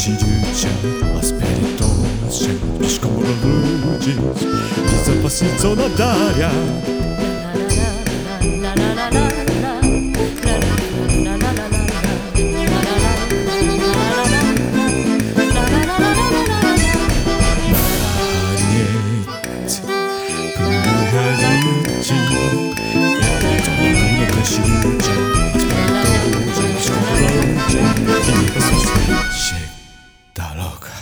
She do shine, I spend it all, shine, just come on, lose it. posiziona d'aria. Dialog.